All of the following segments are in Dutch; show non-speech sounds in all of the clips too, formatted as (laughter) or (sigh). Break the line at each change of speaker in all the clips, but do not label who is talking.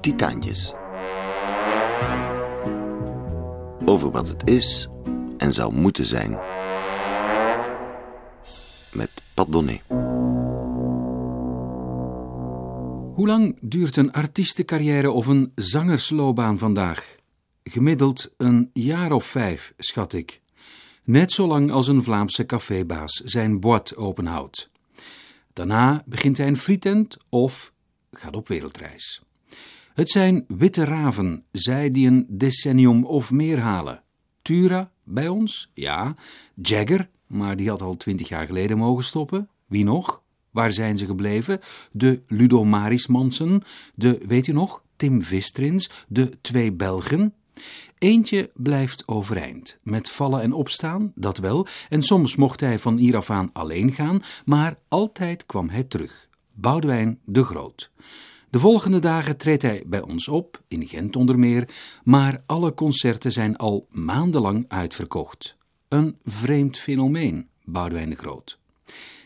Titaantjes. Over wat het is en zou moeten zijn. Met Pat Donné.
Hoe lang duurt een artiestencarrière of een zangersloopbaan vandaag? Gemiddeld een jaar of vijf, schat ik. Net zo lang als een Vlaamse cafébaas zijn boîte openhoudt. Daarna begint hij een frietent of gaat op wereldreis. Het zijn witte raven, zij die een decennium of meer halen. Tura bij ons, ja. Jagger, maar die had al twintig jaar geleden mogen stoppen. Wie nog? Waar zijn ze gebleven? De Ludo Marismansen, de, weet u nog, Tim Vistrins, de twee Belgen. Eentje blijft overeind, met vallen en opstaan, dat wel, en soms mocht hij van hier af aan alleen gaan, maar altijd kwam hij terug. Boudewijn de Groot. De volgende dagen treedt hij bij ons op, in Gent onder meer, maar alle concerten zijn al maandenlang uitverkocht. Een vreemd fenomeen, Boudewijn de Groot.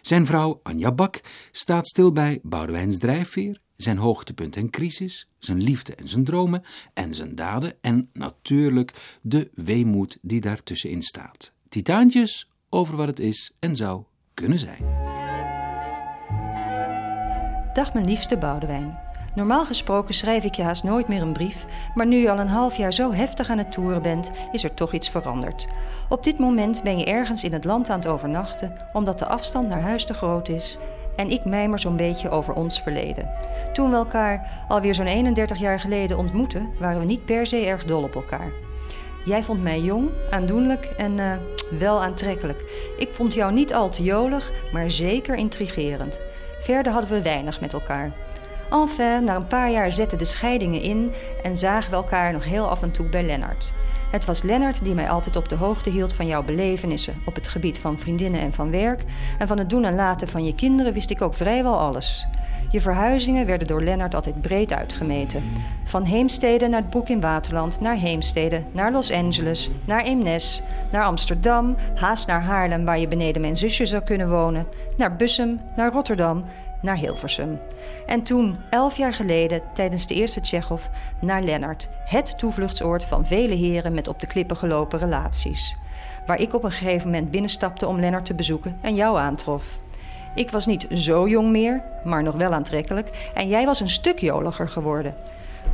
Zijn vrouw Anja Bak staat stil bij Boudewijns drijfveer, zijn hoogtepunt en crisis, zijn liefde en zijn dromen en zijn daden en natuurlijk de weemoed die daartussenin staat. Titaantjes over wat het is en zou kunnen zijn.
Dag mijn liefste Boudewijn. Normaal gesproken schrijf ik je haast nooit meer een brief, maar nu je al een half jaar zo heftig aan het toeren bent, is er toch iets veranderd. Op dit moment ben je ergens in het land aan het overnachten, omdat de afstand naar huis te groot is. En ik mijmer zo'n beetje over ons verleden. Toen we elkaar alweer zo'n 31 jaar geleden ontmoetten, waren we niet per se erg dol op elkaar. Jij vond mij jong, aandoenlijk en uh, wel aantrekkelijk. Ik vond jou niet al te jolig, maar zeker intrigerend. Verder hadden we weinig met elkaar. Enfin, na een paar jaar zetten de scheidingen in en zagen we elkaar nog heel af en toe bij Lennart. Het was Lennart die mij altijd op de hoogte hield van jouw belevenissen op het gebied van vriendinnen en van werk. En van het doen en laten van je kinderen wist ik ook vrijwel alles. Je verhuizingen werden door Lennart altijd breed uitgemeten. Van Heemstede naar het Broek in Waterland, naar Heemstede, naar Los Angeles, naar Eemnes, naar Amsterdam, haast naar Haarlem waar je beneden mijn zusje zou kunnen wonen, naar Bussum, naar Rotterdam, naar Hilversum. En toen, elf jaar geleden, tijdens de eerste Tsjechov, naar Lennart, het toevluchtsoord van vele heren met op de klippen gelopen relaties. Waar ik op een gegeven moment binnenstapte om Lennart te bezoeken en jou aantrof. Ik was niet zo jong meer, maar nog wel aantrekkelijk, en jij was een stuk joliger geworden.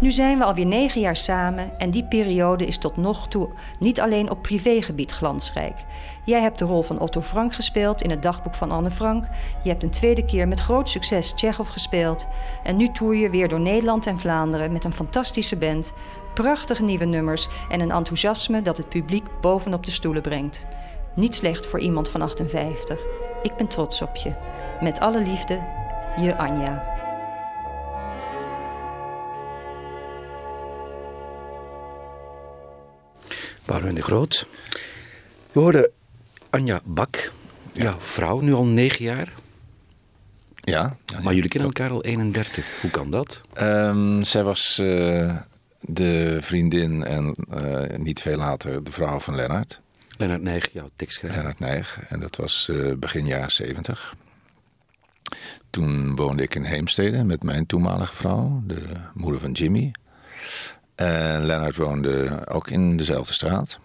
Nu zijn we alweer negen jaar samen en die periode is tot nog toe niet alleen op privégebied glansrijk. Jij hebt de rol van Otto Frank gespeeld in het dagboek van Anne Frank. Je hebt een tweede keer met groot succes Tsjechov gespeeld. En nu toer je weer door Nederland en Vlaanderen met een fantastische band. Prachtige nieuwe nummers en een enthousiasme dat het publiek bovenop de stoelen brengt. Niet slecht voor iemand van 58. Ik ben trots op je. Met alle liefde, je Anja.
Boudewijn de Groot. We hoorden Anja Bak, ja. jouw vrouw, nu al negen jaar.
Ja.
Maar jullie kennen elkaar al 31. Hoe kan dat?
Um, zij was uh, de vriendin en uh, niet veel later de vrouw van Lennart.
Lennart Nijg, jouw tekstschrijver.
Lennart Nijg. En dat was uh, begin jaren 70. Toen woonde ik in Heemstede met mijn toenmalige vrouw, de moeder van Jimmy. En Lennart woonde ook in dezelfde straat.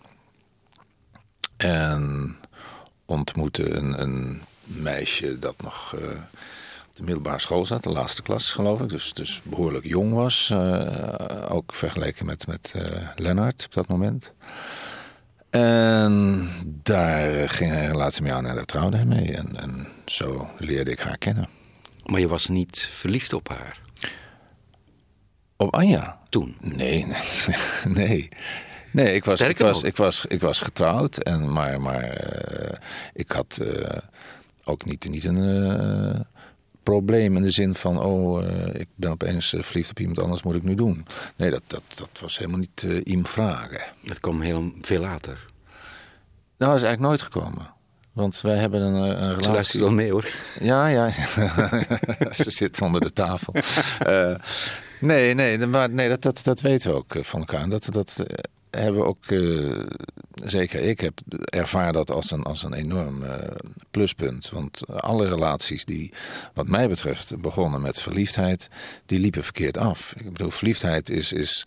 En ontmoette een, een meisje dat nog uh, op de middelbare school zat, de laatste klas geloof ik. Dus, dus behoorlijk jong was, uh, ook vergeleken met, met uh, Lennart op dat moment. En daar ging hij een relatie mee aan en daar trouwde hij mee. En, en zo leerde ik haar kennen.
Maar je was niet verliefd op haar?
Op Anja?
Toen?
Nee, (laughs) nee. Nee, ik was, ik was, ik was, ik was getrouwd, en, maar, maar uh, ik had uh, ook niet, niet een uh, probleem in de zin van: oh, ik ben opeens verliefd op iemand anders, moet ik nu doen? Nee, dat, dat, dat was helemaal niet im vragen.
Dat kwam heel veel later.
Nou, dat is eigenlijk nooit gekomen. Want wij hebben een, een relatie.
Ze luistert wel mee hoor.
Ja, ja. (laughs) Ze zit onder de tafel. uh, (laughs) nee, nee, maar nee dat, dat, dat weten we ook van elkaar. Dat, dat, hebben ook, uh, zeker ik heb ervaar dat als een, als een enorm pluspunt. Want alle relaties die, wat mij betreft, begonnen met verliefdheid, die liepen verkeerd af. Ik bedoel, verliefdheid is, is,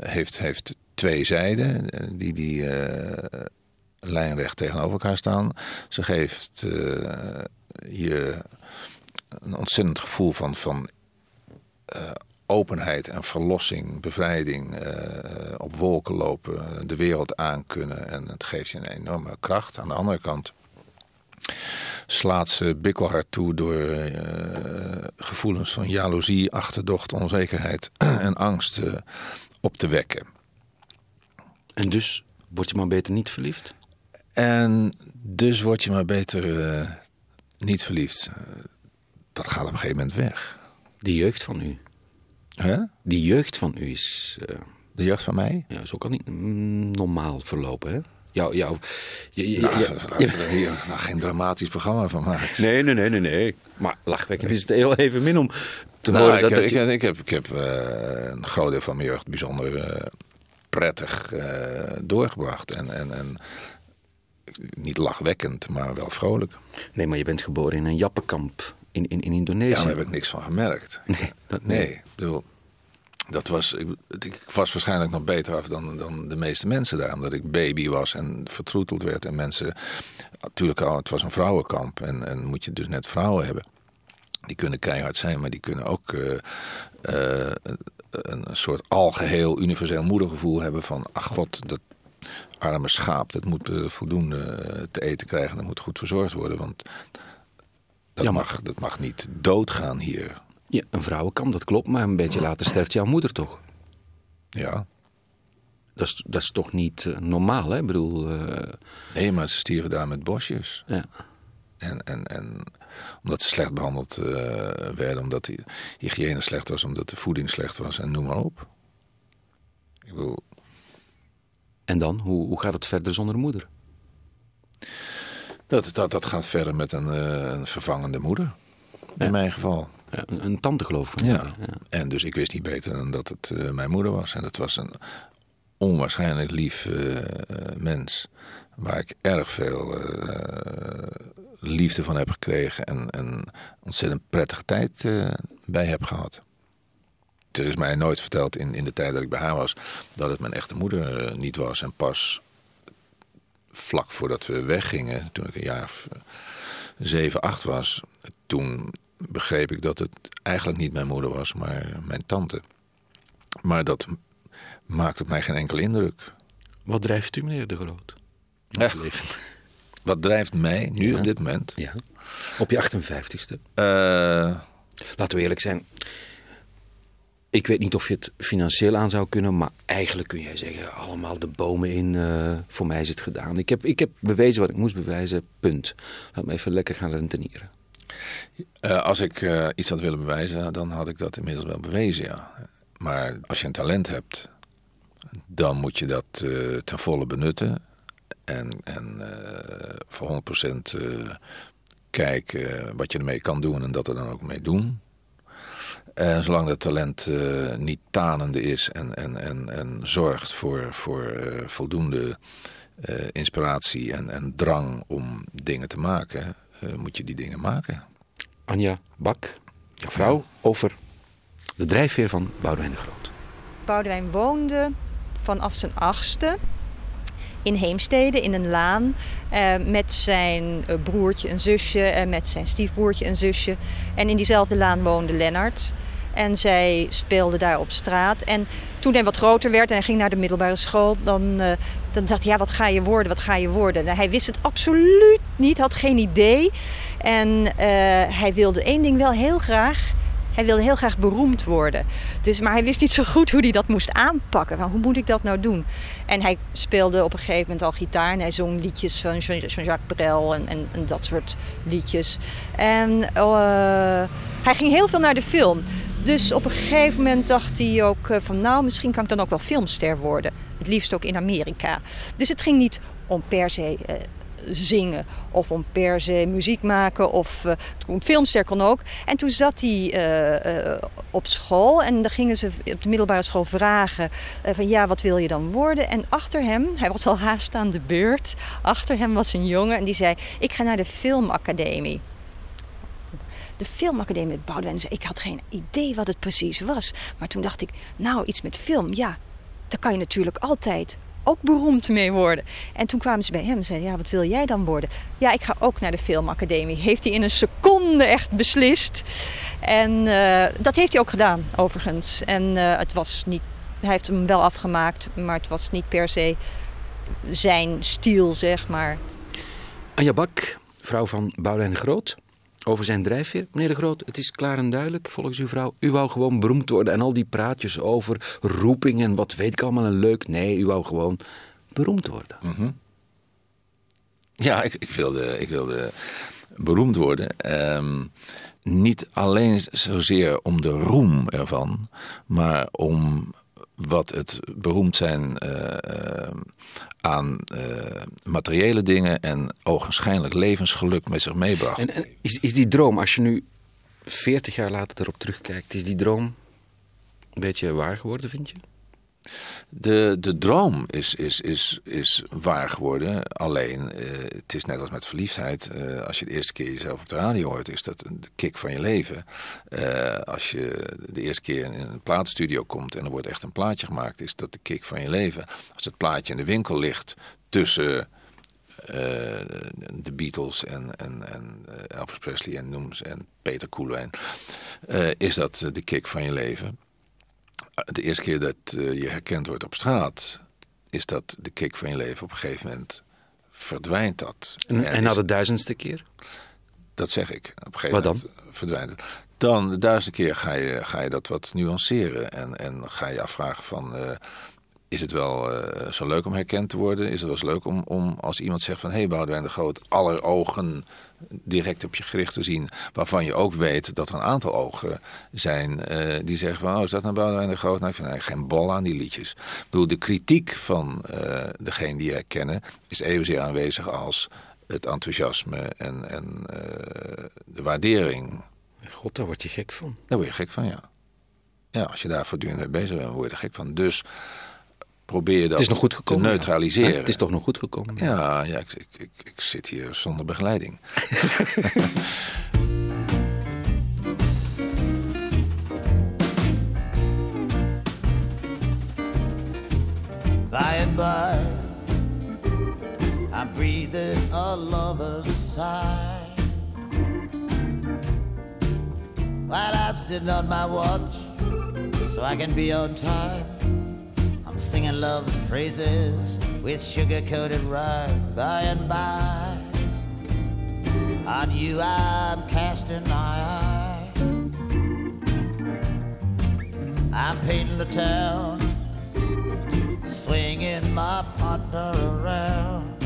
heeft, heeft twee zijden die, die lijnrecht tegenover elkaar staan. Ze geeft je een ontzettend gevoel van, van openheid en verlossing, bevrijding, uh, op wolken lopen, de wereld aankunnen. En het geeft je een enorme kracht. Aan de andere kant slaat ze bikkelhard toe door uh, gevoelens van jaloezie, achterdocht, onzekerheid (clears throat) en angst uh, op te wekken.
En dus word je maar beter niet verliefd?
En dus word je maar beter niet verliefd. dat gaat op een gegeven moment weg.
De jeugd van u? Die jeugd van u is... Uh,
de jeugd van mij?
Ja, is ook al niet normaal verlopen, hè? Jou, jou,
je, nou, (laughs) er hier nou, geen dramatisch programma van maken.
Nee, nee, nee, nee, nee. Maar lachwekkend is het heel even min om te nou, horen
ik,
dat,
ik, je... ik, heb, ik heb uh, een groot deel van mijn jeugd bijzonder uh, prettig doorgebracht. En, en, en niet lachwekkend, maar wel vrolijk.
Nee, maar je bent geboren in een jappenkamp in, in, in Indonesië. Ja,
daar heb ik niks van gemerkt.
Nee,
dat, nee. ik bedoel, dat was, ik, ik, was waarschijnlijk nog beter af dan, dan de meeste mensen daar. Omdat ik baby was en vertroeteld werd. En mensen, natuurlijk al, het was een vrouwenkamp. En, en moet je dus net vrouwen hebben. Die kunnen keihard zijn, maar die kunnen ook uh, uh, een soort algeheel universeel moedergevoel hebben van... ach god, dat arme schaap, dat moet uh, voldoende te eten krijgen. Dat moet goed verzorgd worden, want dat, mag, dat mag niet doodgaan hier.
Ja, een vrouwenkamp, dat klopt, maar een beetje later sterft jouw moeder toch?
Ja.
Dat is, dat is toch niet uh, normaal, hè? Ik bedoel... Uh...
Nee, maar ze stierven daar met bosjes.
Ja.
En, en, en omdat ze slecht behandeld uh, werden, omdat de hygiëne slecht was, omdat de voeding slecht was en noem maar op. Ik bedoel...
En dan, hoe, hoe gaat het verder zonder moeder?
Dat, dat, dat gaat verder met een, uh, een vervangende moeder. In mijn geval.
Een, een, tante geloof ik.
Ja. En dus ik wist niet beter dan dat het uh, mijn moeder was. En het was een onwaarschijnlijk lief uh, mens. Waar ik erg veel liefde van heb gekregen. En een ontzettend prettige tijd bij heb gehad. Er is mij nooit verteld in, in de tijd dat ik bij haar was. dat het mijn echte moeder niet was. En pas vlak voordat we weggingen, toen ik een jaar of eh, zeven, acht was, toen begreep ik dat het eigenlijk niet mijn moeder was, maar mijn tante. Maar dat maakte op mij geen enkele indruk.
Wat drijft u, meneer De Groot?
Ja. (laughs) Wat drijft mij nu op dit moment?
Ja. Op je 58ste?
Uh,
Laten we eerlijk zijn. Ik weet niet of je het financieel aan zou kunnen, maar eigenlijk kun jij zeggen, allemaal de bomen in, uh, voor mij is het gedaan. Ik heb, ik heb bewezen wat ik moest bewijzen, punt. Laat me even lekker gaan rentenieren.
Uh, als ik uh, iets had willen bewijzen, dan had ik dat inmiddels wel bewezen, ja. Maar als je een talent hebt, dan moet je dat ten volle benutten. En, en voor 100% kijken wat je ermee kan doen en dat er dan ook mee doen. En zolang dat talent uh, niet tanende is en, en, en, en zorgt voor, voor uh, voldoende uh, inspiratie en, en drang om dingen te maken, moet je die dingen maken.
Anja Bak, jouw vrouw, ja. over de drijfveer van Boudewijn de Groot.
Boudewijn woonde vanaf zijn achtste in Heemstede in een laan uh, met zijn broertje en zusje en met zijn stiefbroertje en zusje. En in diezelfde laan woonde Lennart. En zij speelde daar op straat. En toen hij wat groter werd en hij ging naar de middelbare school, dan, dan dacht hij, ja, wat ga je worden, wat ga je worden? Nou, hij wist het absoluut niet, had geen idee. En hij wilde één ding wel heel graag. Hij wilde heel graag beroemd worden. Dus, maar hij wist niet zo goed hoe hij dat moest aanpakken. Van, hoe moet ik dat nou doen? En hij speelde op een gegeven moment al gitaar. En hij zong liedjes van Jean-Jacques Brel en, en, en, dat soort liedjes. En uh, hij ging heel veel naar de film. Dus op een gegeven moment dacht hij ook van... nou, misschien kan ik dan ook wel filmster worden. Het liefst ook in Amerika. Dus het ging niet om per se... Uh, zingen of om per se muziek maken of uh, filmster kon ook. En toen zat hij uh, op school en dan gingen ze op de middelbare school vragen van ja, wat wil je dan worden? En achter hem, (laughs) hij was al haast aan de beurt, achter hem was een jongen en die zei ik ga naar de filmacademie de filmacademie met Boudewijn. Ik had geen idee wat het precies was. Maar toen dacht ik, nou, iets met film, ja, daar kan je natuurlijk altijd ook beroemd mee worden. En toen kwamen ze bij hem en zeiden: Ja, wat wil jij dan worden? Ja, ik ga ook naar de filmacademie. Heeft hij in een seconde echt beslist. En uh, dat heeft hij ook gedaan, overigens. En uh, het was niet, hij heeft hem wel afgemaakt, maar het was niet per se zijn stiel, zeg maar.
Anja Bak, vrouw van Boudewijn de Groot over zijn drijfveer. Meneer de Groot, het is klaar en duidelijk volgens uw vrouw. U wou gewoon beroemd worden en al die praatjes over roeping en wat weet ik allemaal een leuk. Nee, u wou gewoon beroemd worden.
Mhm. Ja, ik, ik, wilde, ik wilde beroemd worden. Ehm, niet alleen zozeer om de roem ervan, maar om wat het beroemd zijn uh, aan uh, materiële dingen en ogenschijnlijk levensgeluk met zich meebracht.
En, en, is, is die droom, als je nu 40 jaar later erop terugkijkt, is die droom een beetje waar geworden, vind je?
De, de droom is, is, is, is waar geworden. Alleen, uh, het is net als met verliefdheid. Uh, als je de eerste keer jezelf op de radio hoort, is dat de kick van je leven. Uh, als je de eerste keer in een plaatstudio komt en er wordt echt een plaatje gemaakt, is dat de kick van je leven. Als het plaatje in de winkel ligt tussen de Beatles en, en, en Elvis Presley en Noems en Peter Koelewijn, is dat de kick van je leven de eerste keer dat uh, je herkend wordt op straat, is dat de kick van je leven. Op een gegeven moment verdwijnt dat.
En, en na de duizendste keer?
Dat zeg ik. Op een gegeven wat moment dan? verdwijnt het. Dan de duizendste keer ga je, ga je dat wat nuanceren. En, en ga je afvragen van... Uh, is het wel uh, zo leuk om herkend te worden? Is het wel eens leuk om, om als iemand zegt van... hé hey, Boudewijn de Groot, aller ogen direct op je gericht te zien. Waarvan je ook weet dat er een aantal ogen zijn uh, die zeggen van... oh, is dat nou Boudewijn de Groot? Nou, ik vind eigenlijk geen bol aan die liedjes. Ik bedoel, de kritiek van uh, degene die jij kennen is evenzeer aanwezig als het enthousiasme en, en de waardering.
God, daar word je gek van.
Daar word je gek van, ja. Ja, als je daar voortdurend mee bezig bent, word je er gek van. Dus probeer dat
het is nog goed gekomen,
te neutraliseren. Ja.
het is toch nog goed gekomen?
Ja, ja ik, ik, ik, ik zit hier zonder begeleiding. (laughs) by and by, I'm breathing a lover's sigh. While I'm sitting on my watch, so I can be on time. Singing love's praises with sugar coated rhyme by and by. On you I'm casting my eye. I'm painting the town, swinging my partner around.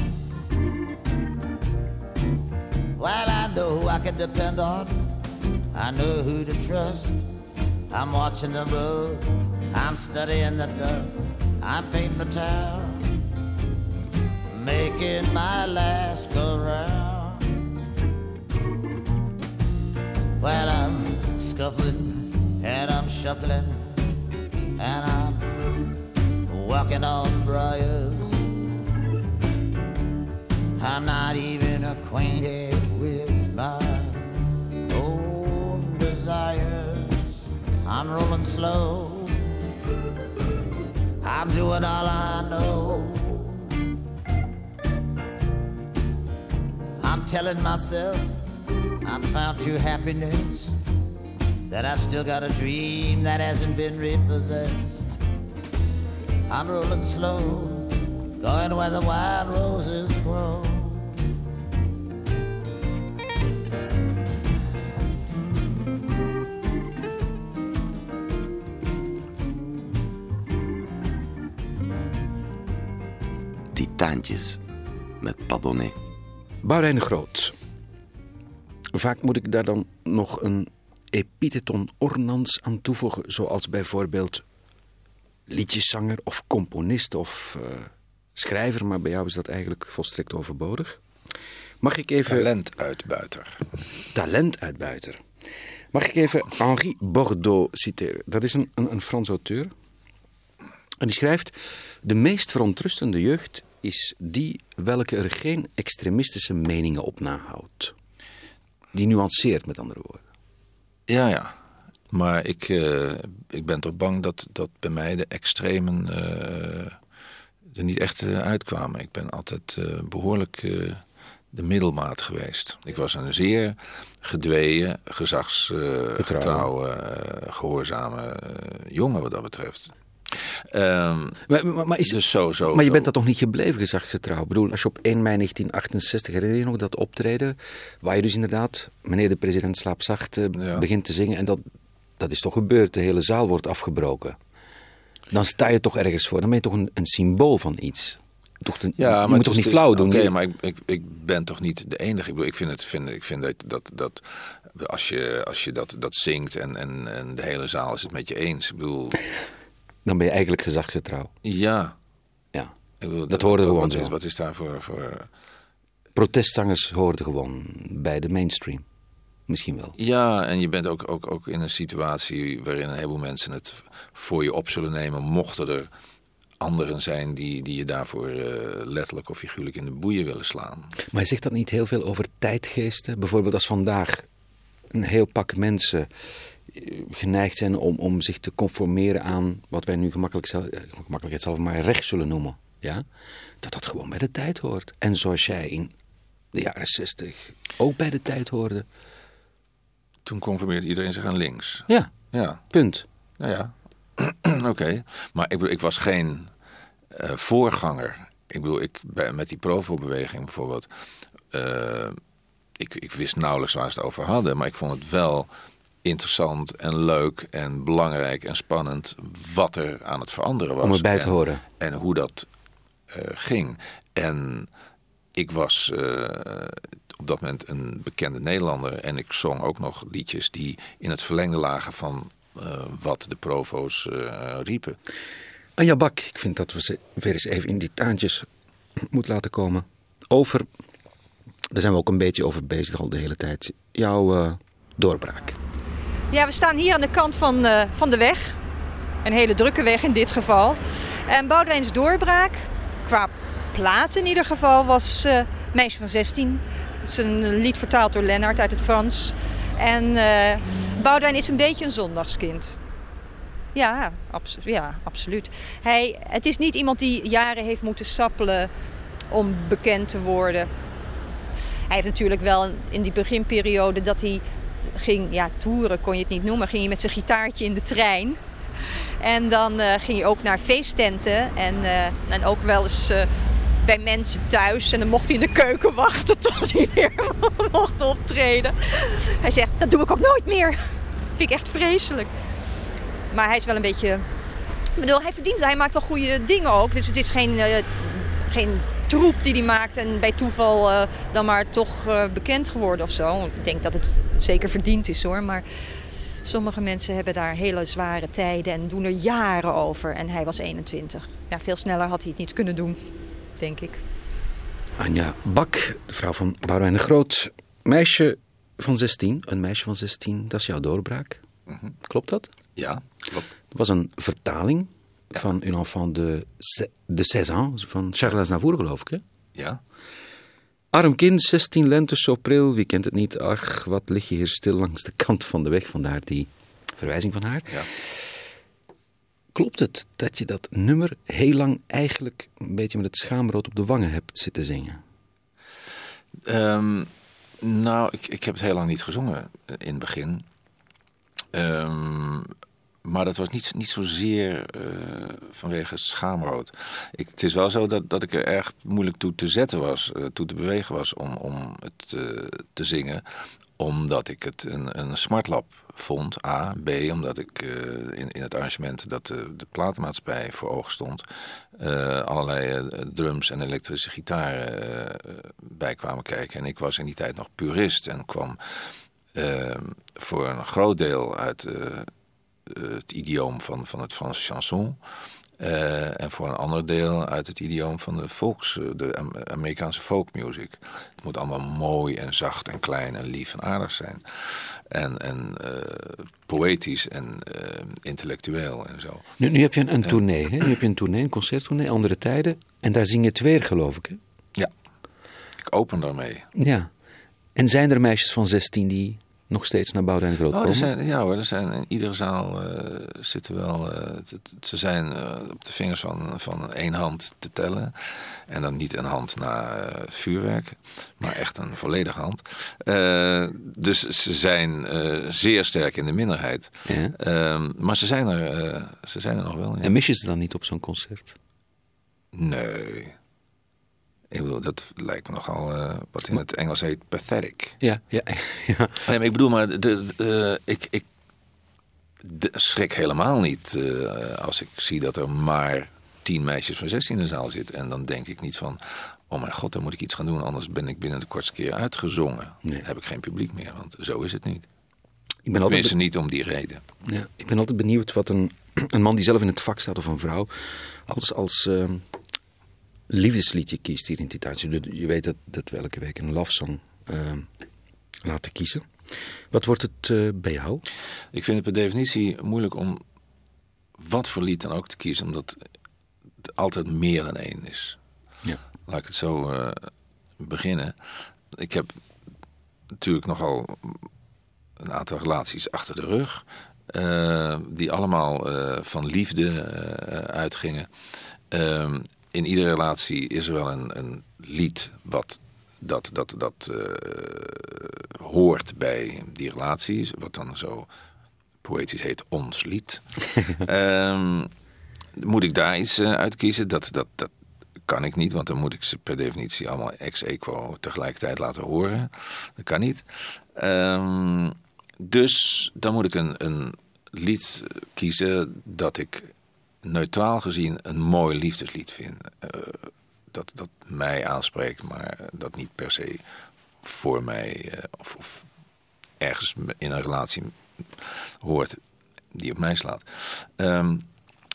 Well, I know who I can depend on, I know who to trust. I'm watching the roads, I'm studying the dust. I'm painting the town, making my last go round. Well, I'm scuffling and I'm shuffling and I'm walking on briars. I'm not even acquainted with my own desires. I'm rolling slow I'm doing all I know. I'm telling myself I've found true happiness, that I've still got a dream that hasn't been repossessed. I'm rolling slow, going where the wild roses grow.
Met Padonnet.
Boudewijn de Groot. Vaak moet ik daar dan nog een epitheton ornans aan toevoegen, zoals bijvoorbeeld liedjeszanger of componist of uh, schrijver, maar bij jou is dat eigenlijk volstrekt overbodig. Mag ik even...
Talentuitbuiter.
Talentuitbuiter. Mag ik even Henri Bordeaux citeren? Dat is een, een, een Frans auteur. En die schrijft... De meest verontrustende jeugd is die welke er geen extremistische meningen op nahoudt. Die nuanceert met andere woorden.
Ja, ja. Maar ik, uh, ik ben toch bang dat, dat bij mij de extremen uh, er niet echt uh, uitkwamen. Ik ben altijd behoorlijk de middelmaat geweest. Ik was een zeer gedweeën, gezagsgetrouwe, gehoorzame jongen wat dat betreft.
Um, maar, maar, maar, is, dus zo, zo, maar je bent dat toch niet gebleven, gezagsgetrouw? Ik bedoel, als je op 1 mei 1968, herinner je nog dat optreden, waar je dus inderdaad, meneer de president slaapt zacht, ja. begint te zingen en dat, dat is toch gebeurd, de hele zaal wordt afgebroken. Dan sta je toch ergens voor, dan ben je toch een, een symbool van iets. Toch ja, je moet toch niet flauw doen?
Oké, maar ik, ik, ik, ben toch niet de enige. Ik, bedoel, ik vind, het, vind, ik vind dat, dat, dat als je, als je dat, dat zingt en, en, en de hele zaal is het met je eens. Ik bedoel...
Dan ben je eigenlijk gezagsgetrouw.
Ja.
Ja, bedoel, dat, hoorde gewoon
wat
zo.
Is, wat is daar voor... voor...
Protestzangers hoorden gewoon bij de mainstream. Misschien wel.
Ja, en je bent ook, ook, ook in een situatie waarin een heleboel mensen het voor je op zullen nemen, mochten er anderen zijn die, die je daarvoor uh, letterlijk of figuurlijk in de boeien willen slaan.
Maar zegt dat niet heel veel over tijdgeesten? Bijvoorbeeld als vandaag een heel pak mensen eh, geneigd zijn om, om zich te conformeren aan wat wij nu gemakkelijk, eh, gemakkelijkheid zelf maar recht zullen noemen. Ja? Dat dat gewoon bij de tijd hoort. En zoals jij in de jaren zestig ook bij de tijd hoorde.
Toen conformeerde iedereen zich aan links.
Ja, ja. punt.
Nou ja, (clears throat) Oké, maar ik, ik, was geen uh, voorganger. Ik bedoel, ik, bij, met die Provo-beweging bijvoorbeeld. Uh, ik, ik wist nauwelijks waar ze het over hadden, maar ik vond het wel interessant en leuk en belangrijk en spannend wat er aan het veranderen was.
Om erbij te horen.
En hoe dat uh, ging. En ik was op dat moment een bekende Nederlander en ik zong ook nog liedjes die in het verlengde lagen van uh, wat de provo's riepen.
Anja Bak, ik vind dat we ze weer eens even in die taantjes moeten laten komen. Over, daar zijn we ook een beetje over bezig al de hele tijd, jouw doorbraak.
Ja, we staan hier aan de kant van, van de weg. Een hele drukke weg in dit geval. En Boudewijns doorbraak, qua plaat in ieder geval, was Meisje van 16. Het is een lied vertaald door Lennart uit het Frans. En uh, Boudewijn is een beetje een zondagskind. Ja, ja, absoluut. Hij, het is niet iemand die jaren heeft moeten sappelen om bekend te worden. Hij heeft natuurlijk wel in die beginperiode dat hij ging, ja, toeren kon je het niet noemen, ging hij met zijn gitaartje in de trein. En dan uh, ging hij ook naar feesttenten en, uh, en ook wel eens uh, bij mensen thuis. En dan mocht hij in de keuken (laughs) wachten tot hij weer (laughs) mocht optreden. Hij zegt, dat doe ik ook nooit meer. (laughs) Vind ik echt vreselijk. Maar hij is wel een beetje... Ik bedoel, hij verdient Hij maakt wel goede dingen ook. Dus het is geen, geen troep die hij maakt en bij toeval uh, dan maar toch uh, bekend geworden of zo. Ik denk dat het zeker verdiend is hoor. Maar sommige mensen hebben daar hele zware tijden en doen er jaren over. En hij was 21. Ja, veel sneller had hij het niet kunnen doen denk ik.
Anja Bak, de vrouw van Boudewijn de Groot. Meisje van 16, een meisje van 16, dat is jouw doorbraak. Mm Klopt dat?
Ja, klopt.
Het was een vertaling. Van Un enfant de, de 16 ans, van Charles Aznavour geloof ik hè?
Ja.
Arm kind, 16 lentes zo pril, wie kent het niet? Ach, wat lig je hier stil langs de kant van de weg, vandaar die verwijzing van haar.
Ja.
Klopt het dat je dat nummer heel lang eigenlijk een beetje met het schaamrood op de wangen hebt zitten zingen?
Um, nou, ik, ik heb het heel lang niet gezongen in het begin. Um, maar dat was niet, niet zozeer uh, vanwege schaamrood. Ik, het is wel zo dat, dat ik er erg moeilijk toe te zetten was, uh, toe te bewegen was om, om het uh, te zingen. Omdat ik het een, een smartlap vond. A. B. Omdat ik uh, in, in het arrangement dat de, de platenmaatschappij voor ogen stond. Uh, allerlei uh, drums en elektrische gitaren bij kwamen kijken. En ik was in die tijd nog purist en kwam voor een groot deel uit het idioom van, van het Franse chanson. en voor een ander deel uit het idioom van de volks, de Amerikaanse folkmuziek. Het moet allemaal mooi en zacht en klein en lief en aardig zijn. En, en poëtisch en intellectueel en zo.
Nu, nu heb je een, een tournee, hè? Nu heb je een tournee, een concerttournee, andere tijden. En daar zing je twee, geloof ik, hè?
Ja, ik open daarmee.
Ja. En zijn er meisjes van 16 die nog steeds naar Boudewijn Groot oh?
Zijn, ja hoor, er zijn in iedere zaal uh, zitten wel... Uh, ze zijn uh, op de vingers van, van één hand te tellen. En dan niet een hand na vuurwerk, maar echt een volledige hand. dus ze zijn zeer sterk in de minderheid. Ja. Ehm, maar ze zijn, er, ze zijn er nog wel. Ja.
En mis je ze dan niet op zo'n concert?
Nee. Ik bedoel, dat lijkt me nogal uh, wat in het Engels heet pathetic.
Ja, ja. (laughs) ja.
Nee, maar ik bedoel, maar de, de, ik, ik de, schrik helemaal niet uh, als ik zie dat er maar tien meisjes van 16 in de zaal zitten. En dan denk ik niet van, oh mijn god, dan moet ik iets gaan doen, anders ben ik binnen de kortste keer uitgezongen. Nee. Dan heb ik geen publiek meer, want zo is het niet. Ik ben altijd niet om die reden.
Ja, ik ben altijd benieuwd wat een, (clears throat) een man die zelf in het vak staat of een vrouw als, als uh, liefdesliedje kiest hier in Titaantje. Je weet dat, dat we elke week een love song uh, laten kiezen. Wat wordt het uh, bij jou?
Ik vind het per definitie moeilijk om wat voor lied dan ook te kiezen, omdat het altijd meer dan één is. Ja. Laat ik het zo uh, beginnen. Ik heb natuurlijk nogal een aantal relaties achter de rug. Uh, die allemaal uh, van liefde uh, uitgingen. Ehm, in iedere relatie is er wel een, een lied wat dat, dat, dat hoort bij die relaties. Wat dan zo poëtisch heet ons lied. um, (laughs) moet ik daar iets uitkiezen? Dat, dat, dat kan ik niet, want dan moet ik ze per definitie allemaal ex equo tegelijkertijd laten horen. Dat kan niet. Um, dus dan moet ik een, een lied kiezen dat ik neutraal gezien een mooi liefdeslied vind. Uh, dat, dat mij aanspreekt, maar dat niet per se voor mij uh, of, of, ergens in een relatie hoort die op mij slaat. Um,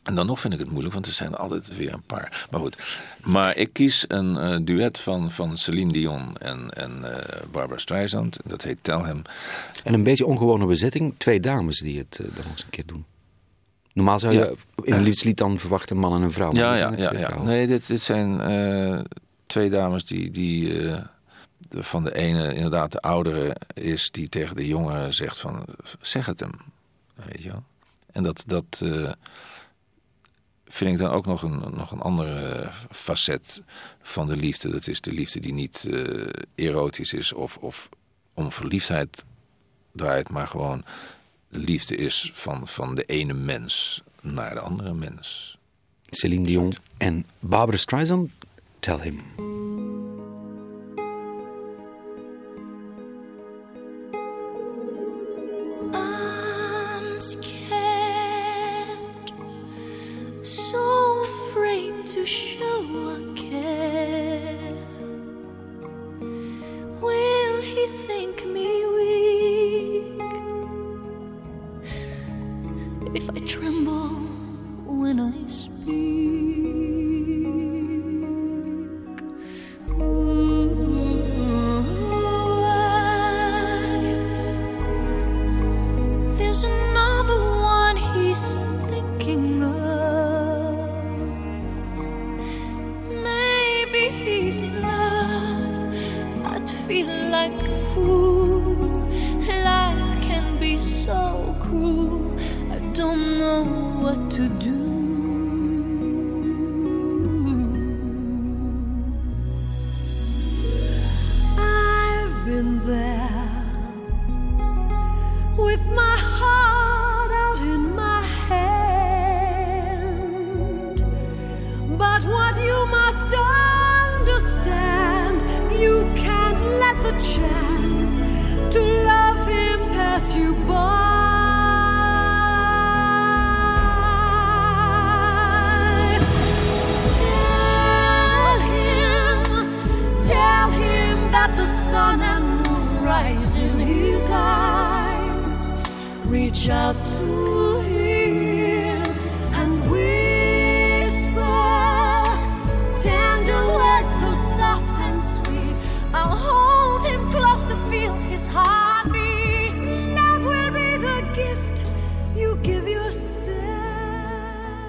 en dan nog vind ik het moeilijk, want er zijn altijd weer een paar. Maar goed. Maar ik kies een uh, duet van, van Celine Dion en, en uh, Barbara Streisand. Dat heet Tell Him.
En een beetje ongewone bezetting. Twee dames die het uh, dan eens een keer doen. Normaal zou je in een lied dan verwachten een man en een vrouw.
Ja, ja, ja, ja. Nee, dit, dit zijn twee dames die... die van de ene inderdaad de oudere is die tegen de jongere zegt van... Zeg het hem. Weet je wel. En dat... dat vind ik dan ook nog een, nog een andere facet van de liefde. Dat is de liefde die niet erotisch is of, of om verliefdheid draait, maar gewoon de liefde is van, van de ene mens naar de andere mens.
Celine Dion en Barbara Streisand, Tell Him.
Reach out to him and whisper I'll hold him close to feel his heartbeat. Love will be the gift you give yourself.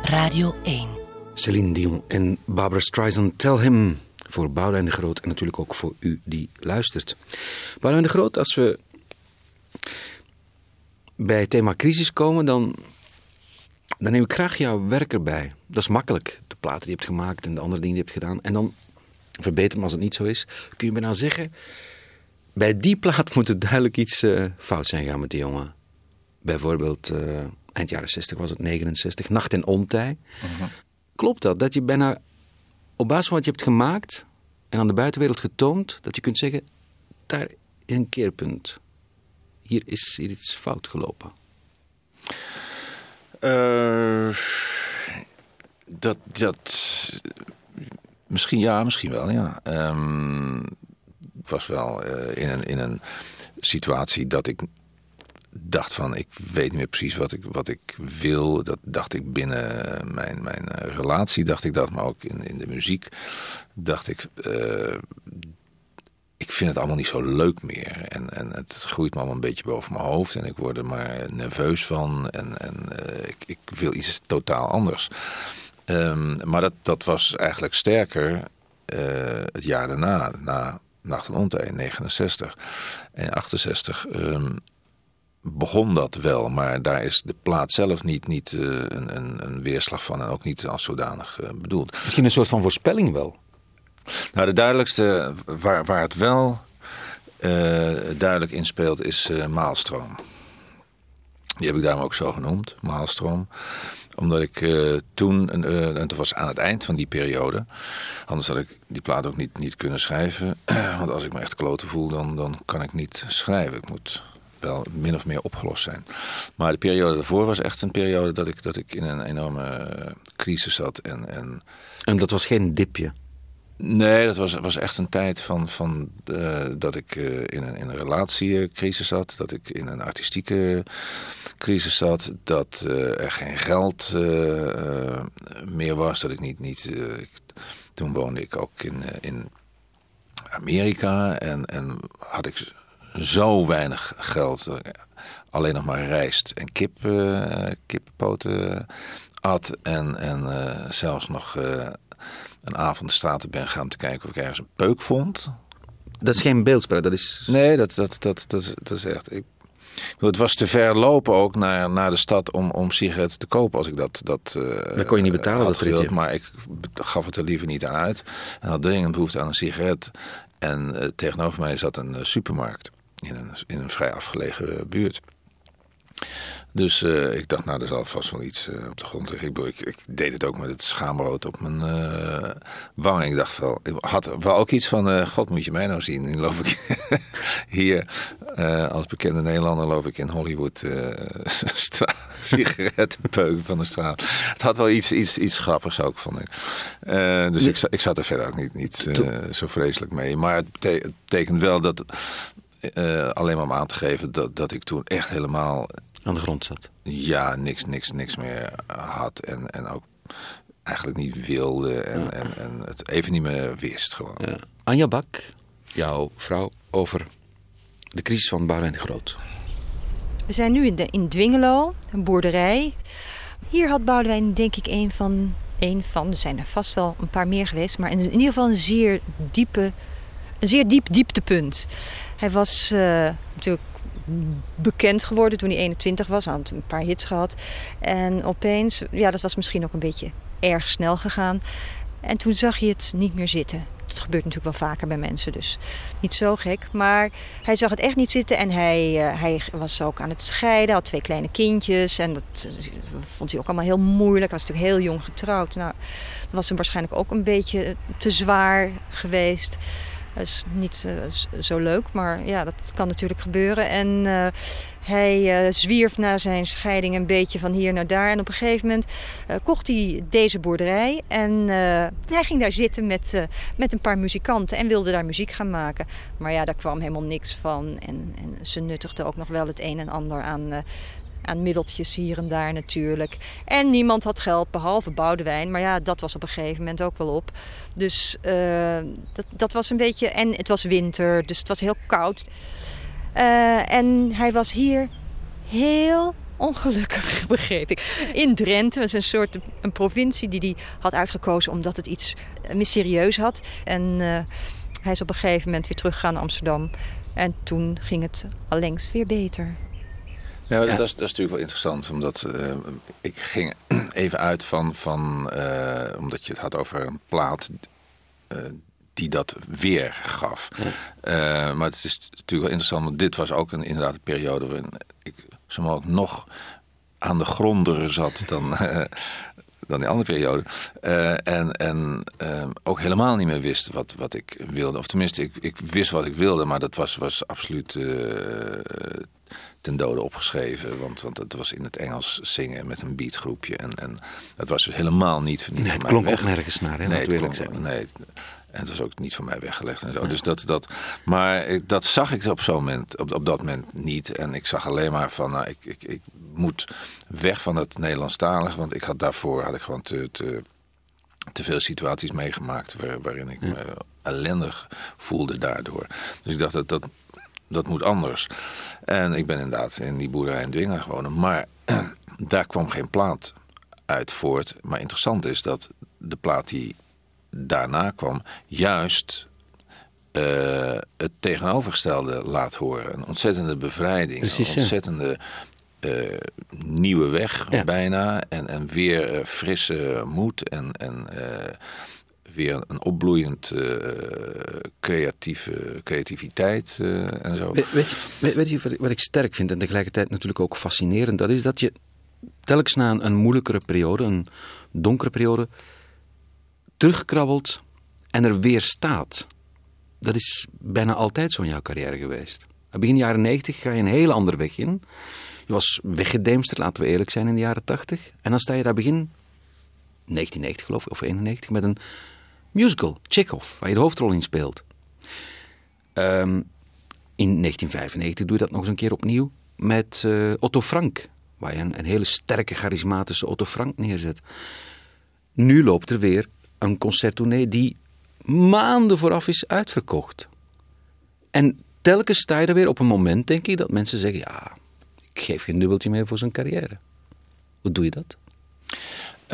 Radio 1.
Céline Dion en Barbara Streisand, tell him. Voor Boudewijn de Groot en natuurlijk ook voor u die luistert. Boudewijn de Groot, als we bij het thema crisis komen, dan, dan neem ik graag jouw werk erbij. Dat is makkelijk. De platen die je hebt gemaakt en de andere dingen die je hebt gedaan. En dan verbeter me als het niet zo is, kun je me nou zeggen... Bij die plaat moet er duidelijk iets uh, fout zijn gaan met die jongen. Bijvoorbeeld, uh, eind jaren 60 was het, 69, Nacht en Ontij. Uh-huh. Klopt dat? Dat je bijna op basis van wat je hebt gemaakt en aan de buitenwereld getoond, dat je kunt zeggen, daar is een keerpunt. Hier is hier iets fout gelopen.
Uh, dat, dat. Misschien ja, misschien wel, ja. Um, ik was wel uh, in, een, in een situatie dat ik dacht van ik weet niet meer precies wat ik, wat ik wil. Dat dacht ik binnen mijn, mijn eh, relatie, dacht ik dat, maar ook in, in de muziek. Dacht ik, uh, ik vind het allemaal niet zo leuk meer. En, en het groeit me allemaal een beetje boven mijn hoofd. En ik word er maar nerveus van. En, en ik, ik wil iets totaal anders. Um, maar dat, dat was eigenlijk sterker uh, het jaar daarna, na Nacht en Ontij in 69. En 68 um, begon dat wel, maar daar is de plaat zelf niet, niet uh, een, een, een, weerslag van en ook niet als zodanig uh, bedoeld.
Misschien een soort van voorspelling wel?
Nou, de duidelijkste waar, waar het wel uh, duidelijk in speelt is Maalstroom. Die heb ik daarom ook zo genoemd, Maalstroom omdat ik uh, toen, uh, en was aan het eind van die periode, anders had ik die plaat ook niet, niet kunnen schrijven. (clears throat) Want als ik me echt kloten voel, dan, dan kan ik niet schrijven. Ik moet wel min of meer opgelost zijn. Maar de periode daarvoor was echt een periode dat ik, dat ik in een enorme crisis zat. En, en,
en dat was geen dipje?
Nee, dat was, was echt een tijd van, van uh, dat ik uh, in, een, in een relatiecrisis zat. Dat ik in een artistieke crisis zat. Dat uh, er geen geld meer was. Dat ik niet. niet toen woonde ik ook in, in Amerika. En, en had ik zo weinig geld. Alleen nog maar rijst en kip, kippenpoten at. En, en zelfs nog een avond de straat op ben gaan te kijken of ik ergens een peuk vond.
Dat is geen beeldspel, dat is...
Nee, dat, dat, dat, dat, is, dat is echt... Ik, het was te ver lopen ook naar, naar de stad om, om sigaretten te kopen als ik dat... Dat,
uh, dat kon je niet betalen, dat ritje.
Maar ik gaf het er liever niet aan uit. En had dringend behoefte aan een sigaret. En uh, tegenover mij zat een uh, supermarkt in een, in een vrij afgelegen buurt. Dus uh, ik dacht, nou, er zal vast wel iets uh, op de grond liggen. Ik, ik, ik, deed het ook met het schaamrood op mijn uh, wang. Ik dacht wel, ik had wel ook iets van, god moet je mij nou zien. Nu loop ik (laughs) hier als bekende Nederlander, loop ik in Hollywood (laughs) (laughs) sigarettenpeuken van de straat. Het had wel iets, iets, iets grappigs ook, vond ik. dus ik, ik zat er verder ook niet, niet zo vreselijk mee. Maar het, betekent wel dat... alleen maar om aan te geven dat, dat ik toen echt helemaal
aan de grond zat.
Ja, niks, niks, niks meer had. En, en ook eigenlijk niet wilde. En, en, en het even niet meer wist gewoon. Ja.
Anja Bak, jouw vrouw, over de crisis van Boudewijn Groot.
We zijn nu in, de, in Dwingelo, een boerderij. Hier had Boudewijn denk ik een van, een van, er zijn er vast wel een paar meer geweest, maar in, in ieder geval een zeer diepe, een zeer diep dieptepunt. Hij was uh, natuurlijk bekend geworden toen hij 21 was. Had een paar hits gehad. En opeens, ja, dat was misschien ook een beetje erg snel gegaan. En toen zag je het niet meer zitten. Dat gebeurt natuurlijk wel vaker bij mensen, dus niet zo gek. Maar hij zag het echt niet zitten en hij, uh, hij was ook aan het scheiden, had twee kleine kindjes. En dat uh, vond hij ook allemaal heel moeilijk. Hij was natuurlijk heel jong getrouwd. Nou, dat was hem waarschijnlijk ook een beetje te zwaar geweest. Dat is niet uh, zo leuk, maar ja, dat kan natuurlijk gebeuren. En uh, hij uh, zwierf na zijn scheiding een beetje van hier naar daar. En op een gegeven moment kocht hij deze boerderij. En hij ging daar zitten met, met een paar muzikanten en wilde daar muziek gaan maken. Maar ja, daar kwam helemaal niks van. En, en ze nuttigde ook nog wel het een en ander aan aan middeltjes hier en daar natuurlijk. En niemand had geld behalve Boudewijn. Maar ja, dat was op een gegeven moment ook wel op. Dus uh, dat, dat was een beetje. En het was winter, dus het was heel koud. Uh, en hij was hier heel ongelukkig, (laughs) begreep ik. In Drenthe, is een soort een provincie die hij had uitgekozen omdat het iets mysterieus had. En hij is op een gegeven moment weer teruggegaan naar Amsterdam. En toen ging het allengs weer beter.
Ja, Dat, is, dat is natuurlijk wel interessant, omdat uh, ik ging (clears throat) even uit van, van uh, omdat je het had over een plaat uh, die dat weer gaf. Ja. maar het is natuurlijk wel interessant, want dit was ook een, inderdaad een periode waarin ik zo mogelijk nog aan de gronden zat dan, (laughs) dan die andere periode. En en ook helemaal niet meer wist wat, wat ik wilde. Of tenminste, ik, ik wist wat ik wilde, maar dat was, was absoluut ten dode opgeschreven. Want, want het was in het Engels zingen met een beatgroepje. En, en het was dus helemaal niet, niet
nee, het klonk ook nergens naar, hè? Nee, klonk, zijn.
nee, en het was ook niet van mij weggelegd en zo. Dus dat, dat, maar dat zag ik op zo'n moment, op, op dat moment niet. En ik zag alleen maar van, nou, ik, ik, ik moet weg van het Nederlandstalig. Want ik had daarvoor had ik gewoon te, te, te veel situaties meegemaakt waar, waarin ik me ellendig voelde daardoor. Dus ik dacht dat dat, dat moet anders. En ik ben inderdaad in die boerderij in Dwinger gewoond. Maar (clears throat) daar kwam geen plaat uit voort. Maar interessant is dat de plaat die daarna kwam, juist uh, het tegenovergestelde laat horen. Een ontzettende bevrijding, een ontzettende uh, nieuwe weg bijna. En, en weer uh, frisse moed en, en weer een opbloeiend creatieve, creativiteit en zo.
Weet, je, weet je wat ik sterk vind en tegelijkertijd natuurlijk ook fascinerend? Dat is dat je telkens na een, moeilijkere periode, een donkere periode terugkrabbelt en er weer staat. Dat is bijna altijd zo in jouw carrière geweest. Begin jaren 90 ga je een heel andere weg in. Je was weggedemster, laten we eerlijk zijn, in de jaren 80. En dan sta je daar begin 1990 geloof ik, of 91, met een musical, Chekhov, waar je de hoofdrol in speelt. Um, in 1995 doe je dat nog eens een keer opnieuw met uh, Otto Frank, waar je een, een hele sterke, charismatische Otto Frank neerzet. Nu loopt er weer een concerttournee die maanden vooraf is uitverkocht. En telkens sta je er weer op een moment, denk ik, dat mensen zeggen: Ja, ik geef geen dubbeltje meer voor zijn carrière. Hoe doe je dat?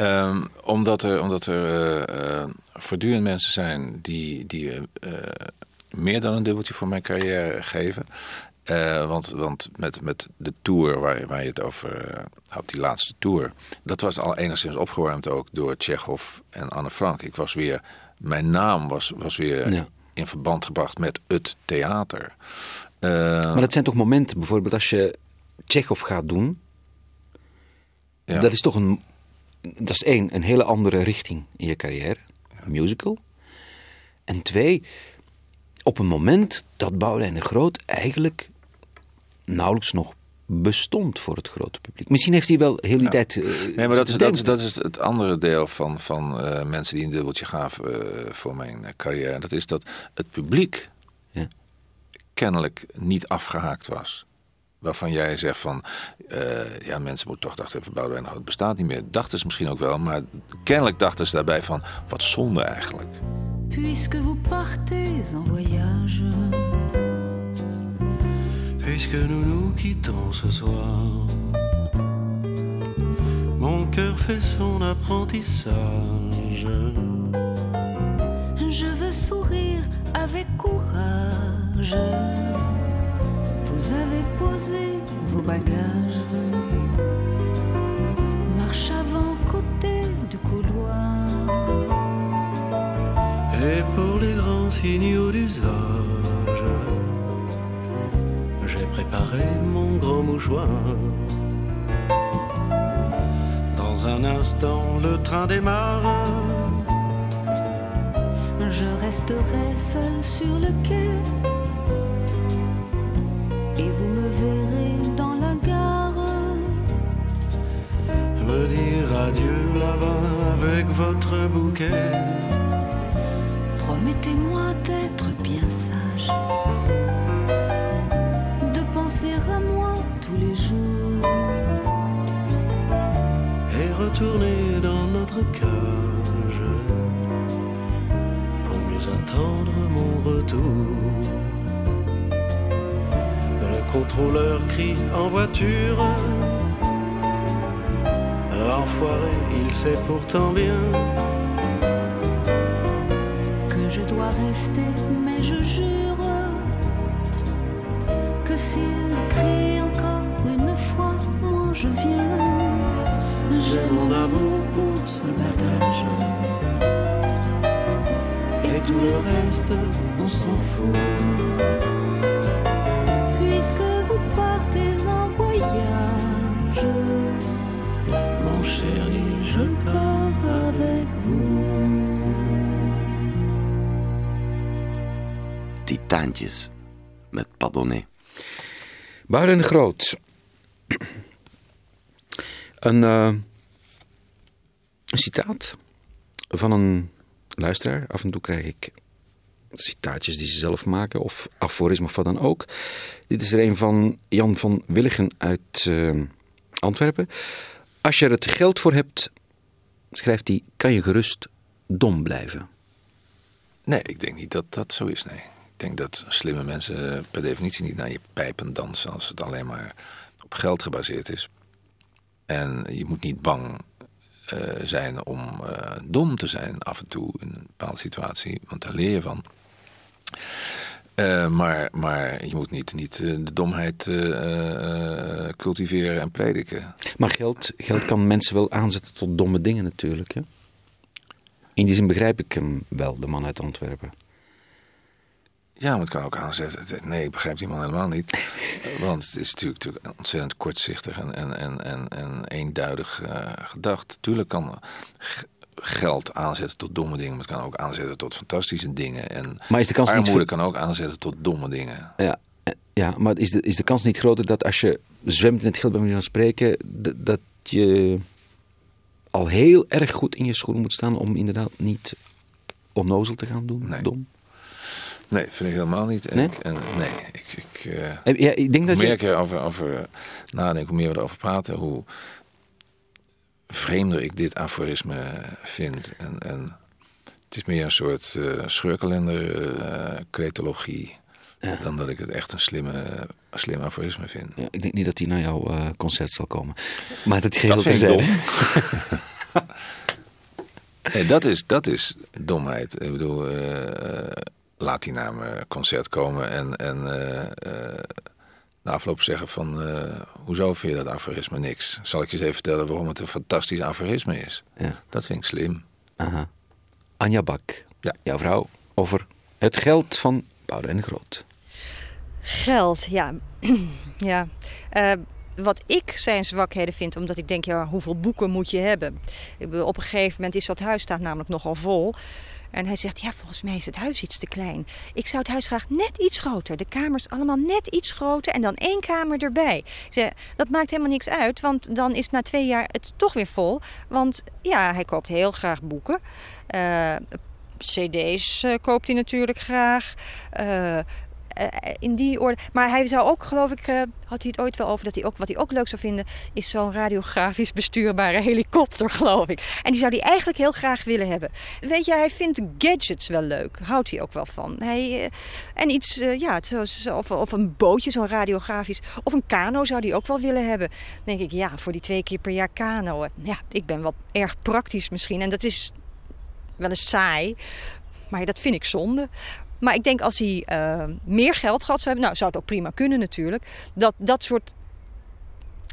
Um, omdat er, omdat er uh, voortdurend mensen zijn die, die uh, meer dan een dubbeltje voor mijn carrière geven. Uh, want, want met, met de tour waar, waar je het over uh, had, die laatste tour, dat was al enigszins opgewarmd ook door Tsjechov en Anne Frank. Ik was weer, mijn naam was, was weer in verband gebracht met het theater.
Uh, maar dat zijn toch momenten, bijvoorbeeld als je Tsjechov gaat doen, ja. dat is toch een, dat is één, een hele andere richting in je carrière, een musical. En twee, op een moment dat Boudewijn de Groot eigenlijk nauwelijks nog bestond voor het grote publiek. Misschien heeft hij wel heel die tijd. Uh,
nee, maar dat is, dat, is, dat is het andere deel van, van uh, mensen die een dubbeltje gaven uh, voor mijn carrière. Dat is dat het publiek ja. kennelijk niet afgehaakt was. Waarvan jij zegt van, ja, mensen moeten toch dachten even Boudewijn, het bestaat niet meer. Dachten ze misschien ook wel, maar kennelijk dachten ze daarbij van, wat zonde eigenlijk. Puisque vous partez en voyage puisque nous nous quittons ce soir. Mon cœur fait son apprentissage.
Je veux sourire avec courage. Vous avez posé vos bagages. Marche avant côté du couloir.
Et pour les grands signaux d'usage préparer mon grand mouchoir. Dans un instant, le train démarre.
Je resterai seul sur le quai.
Bouquet.
Promettez-moi d'être bien sage à moi tous les jours
et retourner dans notre cage pour mieux attendre mon retour. Le contrôleur crie en voiture
L'enfoiré, il sait pourtant bien
dois rester, mais je jure que s'il crie encore une fois, moi je viens.
J'ai mon amour pour ce bagage. Et tout le reste, on s'en fout.
Titaantjes met Padonnet.
Baren de Groot. Een, eh, een citaat van een luisteraar. Af en toe krijg ik citaatjes die ze zelf maken of aforismen of wat dan ook. Dit is er een van Jan van Willigen uit eh, Antwerpen. Als je er het geld voor hebt, schrijft hij, kan je gerust dom blijven.
Nee, ik denk niet dat dat zo is, nee. Ik denk dat slimme mensen per definitie niet naar je pijpen dansen als het alleen maar op geld gebaseerd is. En je moet niet bang eh, zijn om eh, dom te zijn af en toe in een bepaalde situatie, want daar leer je van. Eh, maar, maar je moet niet, niet eh, de domheid eh, eh, cultiveren en prediken.
Maar geld, geld kan mensen wel aanzetten tot domme dingen natuurlijk. Hè? In die zin begrijp ik hem wel, de man uit Antwerpen.
Ja, maar het kan ook aanzetten. Nee, ik begrijp die man helemaal niet. (laughs) Want het is natuurlijk, natuurlijk ontzettend kortzichtig en, en, en, en, en eenduidig eh, gedacht. Tuurlijk kan geld aanzetten tot domme dingen, maar het kan ook aanzetten tot fantastische dingen. En
Maar is de kans
armoede kan ook aanzetten tot domme dingen.
Ja, eh, ja maar is de, is de kans niet groter dat als je zwemt in het geld bij manier van spreken, dat je al heel erg goed in je schoenen moet staan om inderdaad niet onnozel te gaan doen?
Nee.
Dom?
Nee, vind ik helemaal niet. En
Nee?
ik- en, nee, ik, ik, eh,
Eh, Ja, ik denk dat
hoe meer
je...
ik erover over nadenk, hoe meer we erover praten, hoe vreemder ik dit aforisme vind. En, en het is meer een soort uh, eh, cretologie, dan dat ik het echt een slimme, slim aforisme vind.
Ja, ik denk niet dat hij naar jouw eh, concert zal komen. Maar dat geheel
Dat vind ik. (laughs) Nee, dat, is, dat is domheid. Ik bedoel, eh, laat die naar mijn concert komen en, en eh, eh, na afloop zeggen van... eh, hoezo vind je dat aforisme niks? Zal ik je eens even vertellen waarom het een fantastisch aforisme is?
Ja.
Dat vind ik slim.
Aha. Anja Bak,
Ja.
jouw vrouw, over het geld van Boudewijn de Groot.
Geld, ja. (clears throat) ja. Eh, wat ik zijn zwakheden vind, omdat ik denk, ja, hoeveel boeken moet je hebben? Op een gegeven moment is dat huis staat namelijk nogal vol. En hij zegt, ja, volgens mij is het huis iets te klein. Ik zou het huis graag net iets groter. De kamers allemaal net iets groter en dan één kamer erbij. Zeg, dat maakt helemaal niks uit, want dan is na twee jaar het toch weer vol. Want ja, hij koopt heel graag boeken. Eh, CD's eh, koopt hij natuurlijk graag. Eh, in die orde. Maar hij zou ook, geloof ik, eh, had hij het ooit wel over dat hij ook wat hij ook leuk zou vinden, is zo'n radiografisch bestuurbare (laughs) helikopter, geloof ik. En die zou hij eigenlijk heel graag willen hebben. Weet je, hij vindt gadgets wel leuk. Houdt hij ook wel van. Hij, eh, en iets, eh, ja, of, of een bootje, zo'n radiografisch. Of een kano zou hij ook wel willen hebben. Denk ik, ja, voor die twee keer per jaar kanoën. Ja, ik ben wat erg praktisch misschien. En dat is wel eens saai. Maar dat vind ik zonde. Maar ik denk als hij eh, meer geld gehad zou hebben, nou zou het ook prima kunnen natuurlijk. Dat dat soort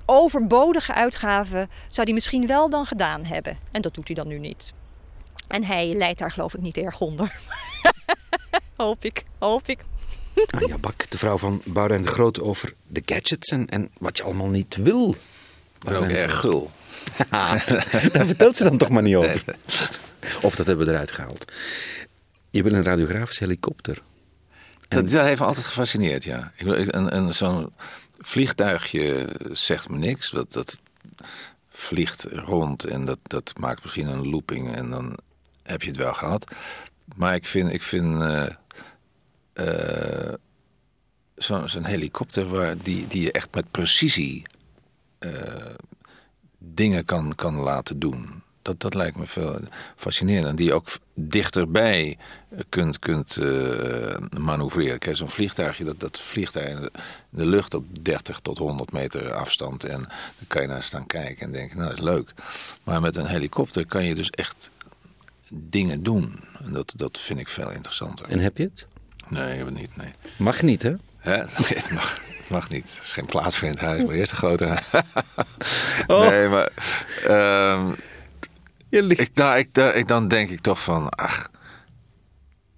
overbodige uitgaven zou hij misschien wel dan gedaan hebben. En dat doet hij dan nu niet. En hij leidt daar geloof ik niet erg onder. (laughs) hoop ik, hoop ik.
Anja Bak, de vrouw van Boudewijn de Groot, over de gadgets en, en wat je allemaal niet wil.
Maar ook erg gul. (laughs)
Daar vertelt ze dan toch maar niet over. (laughs) Of dat hebben we eruit gehaald. Je wil een radiografische helikopter.
Dat, dat heeft me altijd gefascineerd, ja. Ik, Zo'n vliegtuigje zegt me niks. Dat, dat vliegt rond en dat, dat maakt misschien een looping en dan heb je het wel gehad. Maar ik vind, ik vind eh, eh, zo- zo'n helikopter waar, die, die je echt met precisie eh, dingen kan, kan laten doen. Dat, dat lijkt me veel fascinerender. En die je ook dichterbij kunt, kunt uh, manoeuvreren. Kijk, zo'n vliegtuigje, dat, dat vliegt daar in de, lucht op 30 tot 100 meter afstand. En dan kan je naar staan kijken en denken, nou dat is leuk. Maar met een helikopter kan je dus echt dingen doen. En dat, dat vind ik veel interessanter.
En heb je het?
Nee, ik heb het niet, nee.
Mag niet, hè?
Hè? (laughs) Nee, het mag, mag niet. Er is geen plaats voor in het huis, maar eerst een grote (laughs) oh. Nee, maar... Um, ik, nou, ik, ik, dan denk ik toch van, ach,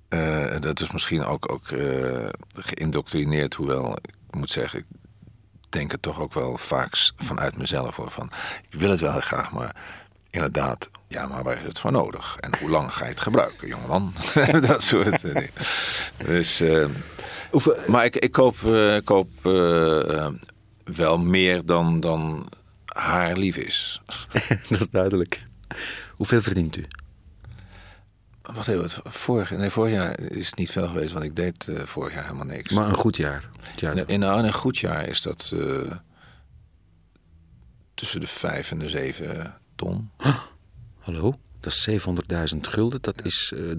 uh, dat is misschien ook, ook uh, geïndoctrineerd, hoewel ik moet zeggen, ik denk het toch ook wel vaak vanuit mezelf hoor. Van, ik wil het wel graag, maar inderdaad, ja, maar waar is het voor nodig? En hoe lang ga je het gebruiken, jongeman? (laughs) dat soort dingen. Dus, uh, maar ik, ik koop, koop wel meer dan, dan haar lief is. (laughs)
dat is duidelijk. Hoeveel verdient u?
Wat het vorig, nee, vorig jaar is het niet veel geweest, want ik deed uh, vorig jaar helemaal niks.
Maar een goed jaar?
jaar in, in, een goed jaar is dat uh, tussen de vijf en de zeven ton.
hallo? Dat is 700.000 gulden, dat is uh,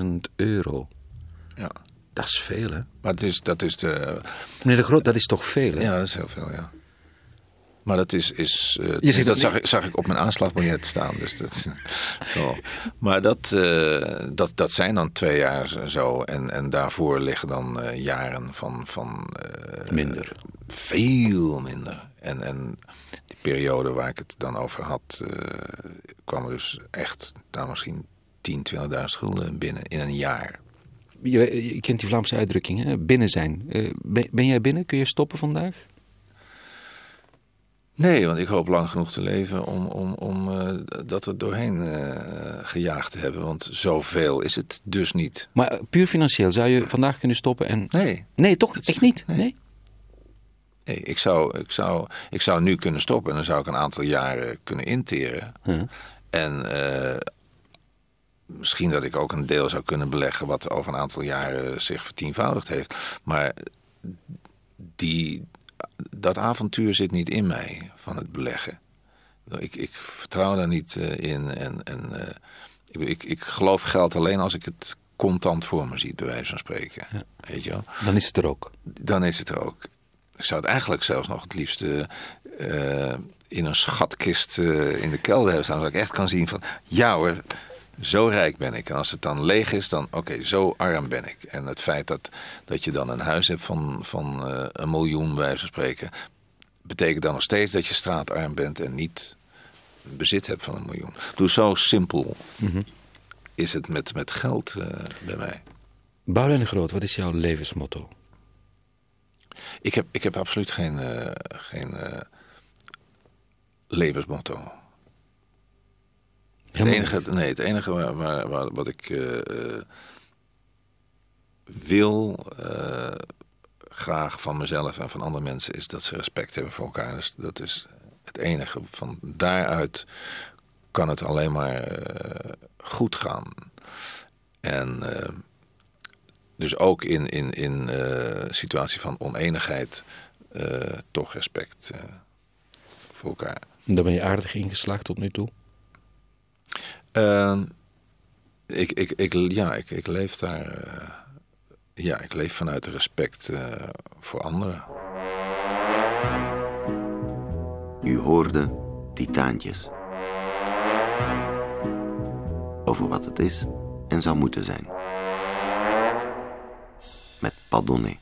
300.000 euro.
Ja.
Dat is veel, hè?
Maar het is, dat is de...
Meneer de Groot, dat is toch veel, hè?
Ja, dat is heel veel, ja. Maar dat is. is uh, Je ziet dat zag, ik, zag ik op mijn aanslagbiljet staan. Dus dat, (laughs) zo. Maar dat, uh, dat, dat zijn dan twee jaar zo. En, en daarvoor liggen dan uh, jaren van. van
minder.
Veel minder. En, en die periode waar ik het dan over had. kwam er dus echt. Nou, misschien 10, 20.000 gulden binnen in een jaar.
Je, je kent die Vlaamse uitdrukking, hè? binnen zijn. Ben, ben jij binnen? Kun je stoppen vandaag?
Nee, want ik hoop lang genoeg te leven om, om, om uh, dat er doorheen uh, gejaagd te hebben. Want zoveel is het dus niet.
Maar eh, puur financieel, zou je vandaag kunnen stoppen en...
Nee.
Nee, toch? Echt niet? Nee.
nee. ik, zou, ik, zou, ik zou nu kunnen stoppen en dan zou ik een aantal jaren kunnen interen. En misschien dat ik ook een deel zou kunnen beleggen... wat over een aantal jaren zich vertienvoudigd heeft. Maar die dat avontuur zit niet in mij van het beleggen. Ik, ik vertrouw daar niet uh, in. En, en uh, ik, ik, ik, geloof geld alleen als ik het contant voor me zie, bij wijze van spreken.
Ja.
Weet je wel?
Dan is het er ook.
Dan is het er ook. Ik zou het eigenlijk zelfs nog het liefste uh, in een schatkist in de kelder hebben staan. Zodat ik echt kan zien van, ja hoor, zo rijk ben ik. En als het dan leeg is, dan oké, zo arm ben ik. En het feit dat, dat je dan een huis hebt van, van uh, een miljoen, bij van spreken, betekent dan nog steeds dat je straatarm bent en niet bezit hebt van een miljoen. Dus zo simpel
mm
is het met, met geld uh, bij mij.
Boudewijn Groot, wat is jouw levensmotto?
Ik heb, ik heb absoluut geen, uh, geen levensmotto. Het enige, nee, het enige waar, waar, waar wat ik uh, wil uh, graag van mezelf en van andere mensen is dat ze respect hebben voor elkaar. Dus dat is het enige. Van daaruit kan het alleen maar goed gaan. En dus ook in, in, in situatie van oneenigheid toch respect voor elkaar.
Daar ben je aardig ingeslaagd tot nu toe?
Uh, ik, ik, ik, ja, ik, ik leef daar. Uh, ja, ik leef vanuit respect uh, voor anderen.
U hoorde Titaantjes. Over wat het is en zou moeten zijn. Met Padonnet.